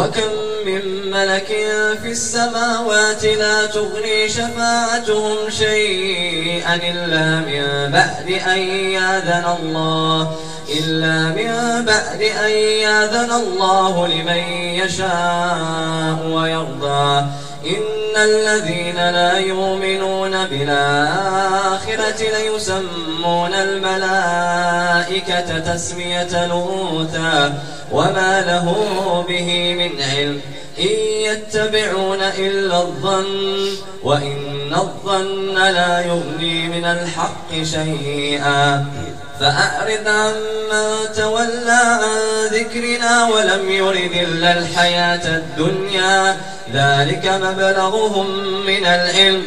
وكم من ملك في السماوات لا تغني شفاعتهم شيئا إلا من بعد أن ياذن الله إلا من بعد أن ياذن الله لمن يشاء ويرضى. إن الذين لا يؤمنون بالآخرة ليسمون الملائكة تسمية الأنثى وما له به من علم. إن يتبعون إلا الظن وإن الظن لا يغني من الحق شيئا. فأعرض عمن تولى عن ذكرنا ولم يرد إلا الحياة الدنيا. ذلك مبلغهم من العلم.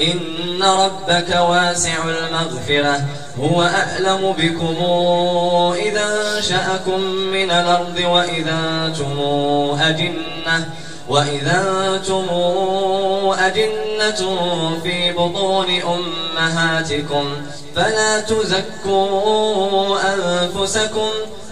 إن ربك واسع المغفرة هو أعلم بكم إذا أنشأكم من الأرض وإذا أنتم أجنة وإذا أنتم أجنة في بطون أمهاتكم فلا تزكوا أنفسكم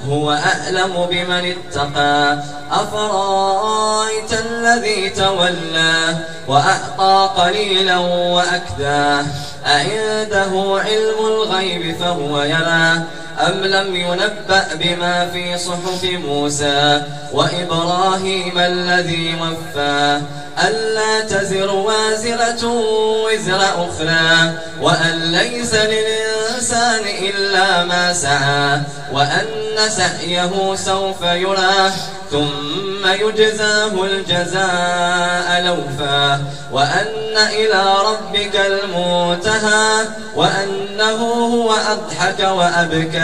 هو أعلم بمن اتقى. أفرأيت الذي تولى وأعطى قليلا وأكداه أعنده علم الغيب فهو يرى. أم لم ينبأ بما في صحف موسى وإبراهيم الذي وفاه ألا تزر وازرة وزر أخرى وأن ليس للإنسان إلا ما سعى وأن سعيه سوف يراه ثم يجزاه الجزاء لوفا وأن إلى ربك المنتهى وأنه هو أضحك وأبكى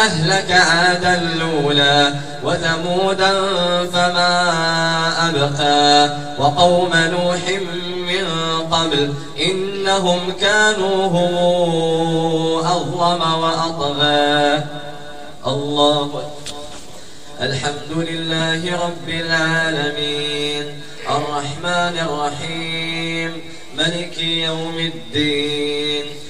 أهلك عادا الأولى وثمودا فما أبقى وقوم نوح من قبل إنهم كانوا هم أظلم وأطغى. الله الحمد لله رب العالمين. الرحمن الرحيم. ملك يوم الدين.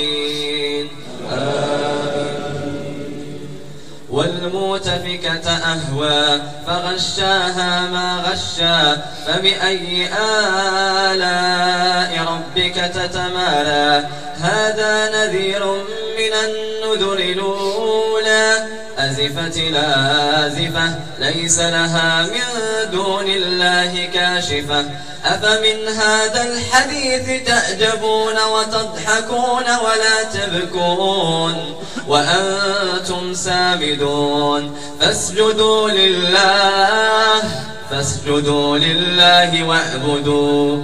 والمؤتفكة أهوى فغشاها ما غشا فبأي آلاء ربك تتمارى؟ هذا نذير من النذر الأولى. أزفت لازفة ليس لها من دون الله كاشفة. أفمن هذا الحديث تعجبون وتضحكون ولا تبكون؟ وأنتم سامدون. فاسجدوا لله فاسجدوا لله واعبدوا.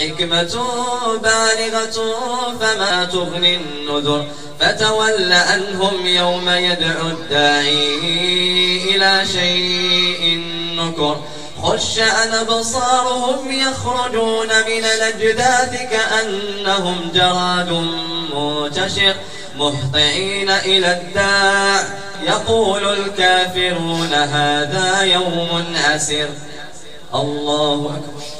حكمة بالغة فما تغني النذر فتول عنهم يوم يدعو الداعي إلى شيء نكر خش عن بصارهم يخرجون من الأجداث كأنهم جراد منتشر مهطعين إلى الداع يقول الكافرون هذا يوم عسر الله أكبر.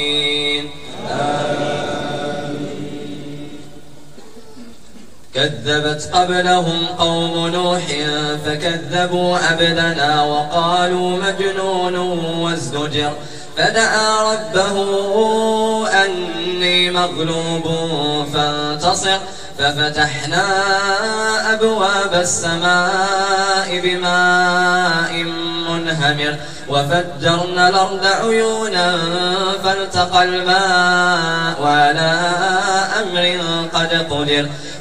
كذبت قبلهم قوم نوح فكذبوا عبدنا وقالوا مجنون وازدجر فدعا ربه أني مغلوب فانتصر ففتحنا أبواب السماء بماء منهمر وفجرنا الأرض عيونا فالتقى الماء على أمر قد قدر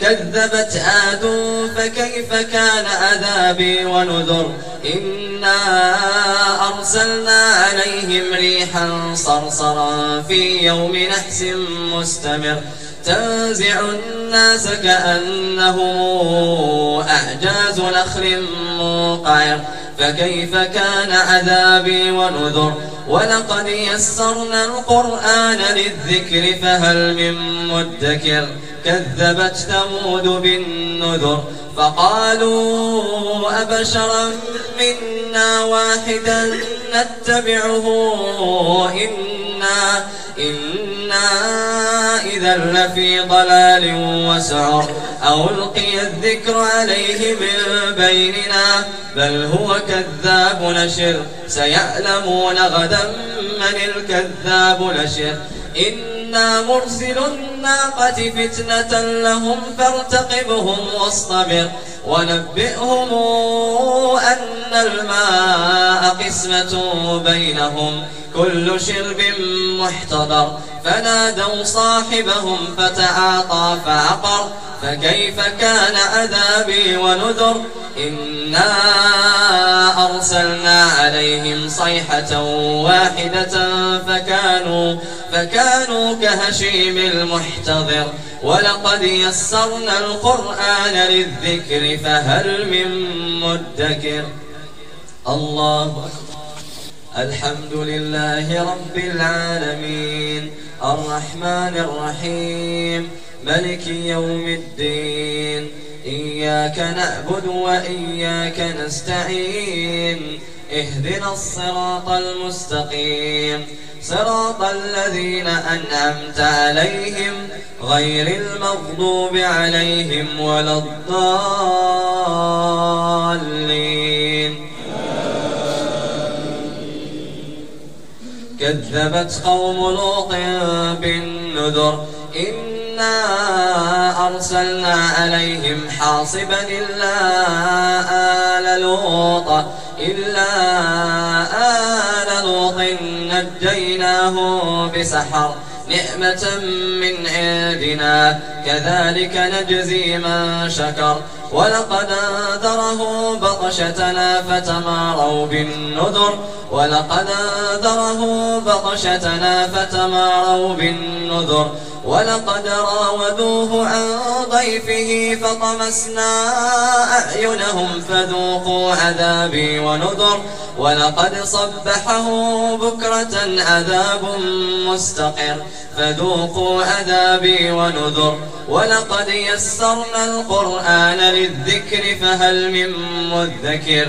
كذبت عاد فكيف كان عذابي ونذر؟ إنا أرسلنا عليهم ريحا صرصرا في يوم نحس مستمر. تنزع الناس كأنه أعجاز نخل منقعر. فكيف كان عذابي ونذر؟ ولقد يسرنا القرآن للذكر فهل من مدكر؟ كذبت ثمود بالنذر فقالوا أبشرا منا واحدا نتبعه إنا, إنا إذا لفي ضلال وسعر أو القي الذكر عليه من بيننا بل هو كذاب نشر. سيعلمون غدا من الكذاب نشر. إنا مرسل الناقة فتنة لهم فارتقبهم واصطبر ونبئهم أن الماء قسمة بينهم كل شرب محتضر فنادوا صاحبهم فتعاطى فعقر فكيف كان عذابي ونذر إنا أرسلنا عليهم صيحة واحدة فكانوا, فكانوا كهشيم المحتضر. ولقد يسرنا القرآن للذكر فهل من مدكر؟ الله أكبر. الحمد لله رب العالمين. الرحمن الرحيم. ملك يوم الدين. إياك نعبد وإياك نستعين. اهدنا الصراط المستقيم. صراط الذين أنعمت عليهم غير المغضوب عليهم ولا الضالين. كذبت قوم لوط بالنذر. إنا أرسلنا عليهم حاصبا إلا آل لوط. إلا آل لوط نجيناه بسحر. نعمة من عندنا. كذلك نجزي من شكر. ولقد أنذره بطشتنا فتماروا بالنذر. ولقد أنذره بطشتنا فتماروا بالنذر. ولقد راودوه عن ضيفه فطمسنا أعينهم فذوقوا عذابي ونذر. ولقد صبحه بكرة عذاب مستقر فذوقوا عذابي ونذر ولقد يسرنا القرآن للذكر فهل من مذكر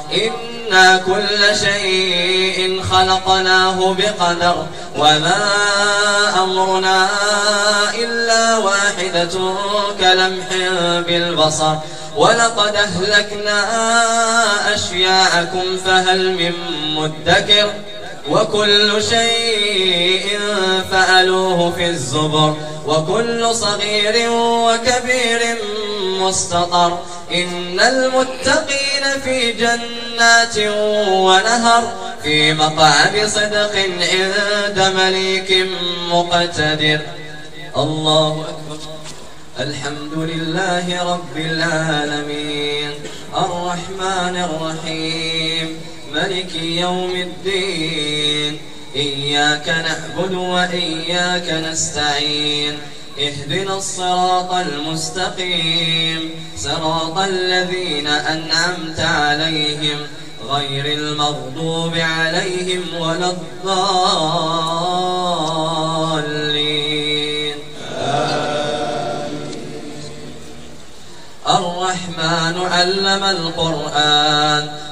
إنا كل شيء خلقناه بقدر وما أمرنا إلا واحدة كلمح بالبصر ولقد أهلكنا أشياءكم فهل من مدكر وكل شيء فألوه في الزبر وكل صغير وكبير مستطر إن المتقين في جنات ونهر في مقعد صدق عند مليك مقتدر. الله أكبر. الحمد لله رب العالمين. الرحمن الرحيم. ملك يوم الدين. إياك نعبد وإياك نستعين. اهدنا الصراط المستقيم. صراط الذين أنعمت عليهم غير المغضوب عليهم ولا الضالين. الرحمن علم القرآن.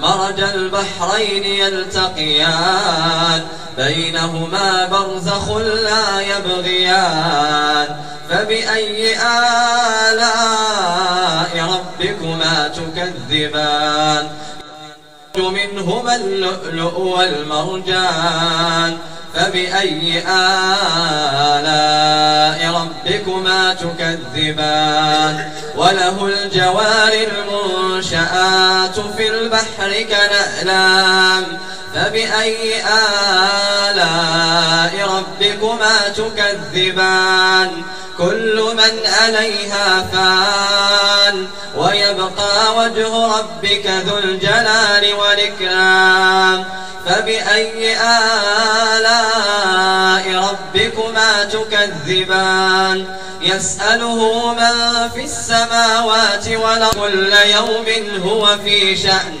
مرج البحرين يلتقيان بينهما برزخ لا يبغيان. فبأي آلاء ربكما تكذبان؟ منهما اللؤلؤ والمرجان. فبأي آلاء ربكما تكذبان؟ وله الجوار المنشآت في البحر كنألام. فبأي آلاء ربكما تكذبان؟ كل من عليها فان ويبقى وجه ربك ذو الجلال والإكرام. فبأي آلاء ربكما تكذبان؟ يسأله من في السماوات والأرض كل يوم هو في شأن.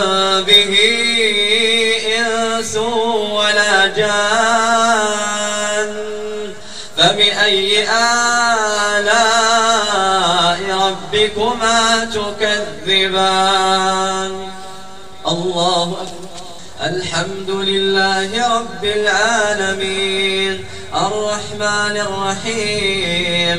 ذنبه إنس ولا جان فبأي آلاء ربكما تكذبان؟ الله الحمد لله رب العالمين. الرحمن الرحيم.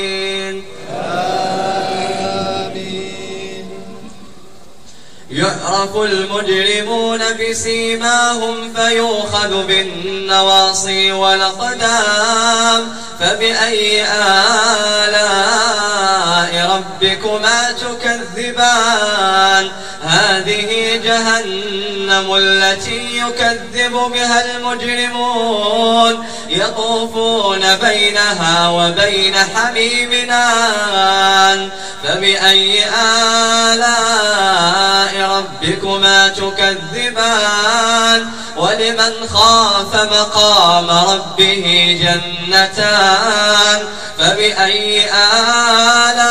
يعرف المجرمون بسيماهم فيوخذ بالنواصي والأقدام فبأي آلاء ربكما تكذبان. هذه جهنم التي يكذب بها المجرمون. يطوفون بينها وبين حميمنا. فبأي آلاء ربكما تكذبان؟ ولمن خاف مقام ربه جنتان؟ فبأي آلاء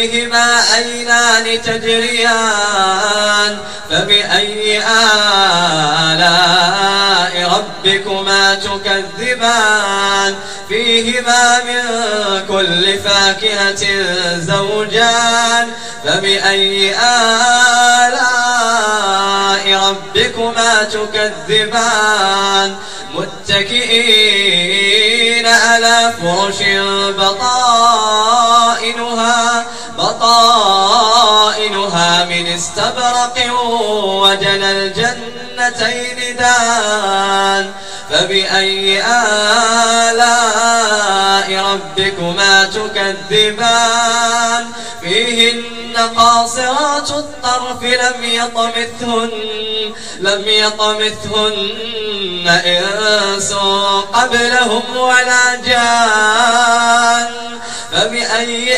فيهما تجريان فبأي آلاء ربكما تكذبان؟ فيهما من كل فاكهة زوجان. فبأي آلاء ربكما تكذبان؟ متكئين على فرش بطائنها بطائنها من استبرق وجنى الجنتين دان فبأي آلاء ربكما تكذبان؟ فيهن قاصرات الطرف لم يطمثهن لم يطمثهن إنس قبلهم ولا جان. فبأي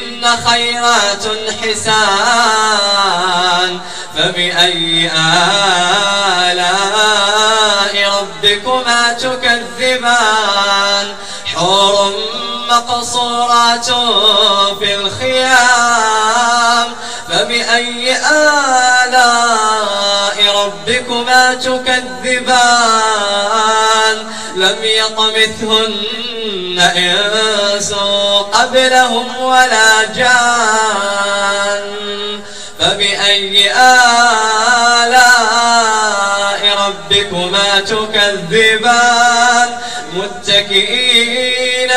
خيرات حسان فبأي آلاء ربكما تكذبان؟ حور مقصورات في الخيام فبأي آلاء ربكما تكذبان؟ لم يطمثهن إنس قبلهم ولا جان. فبأي آلاء ربكما تكذبان؟ متكئين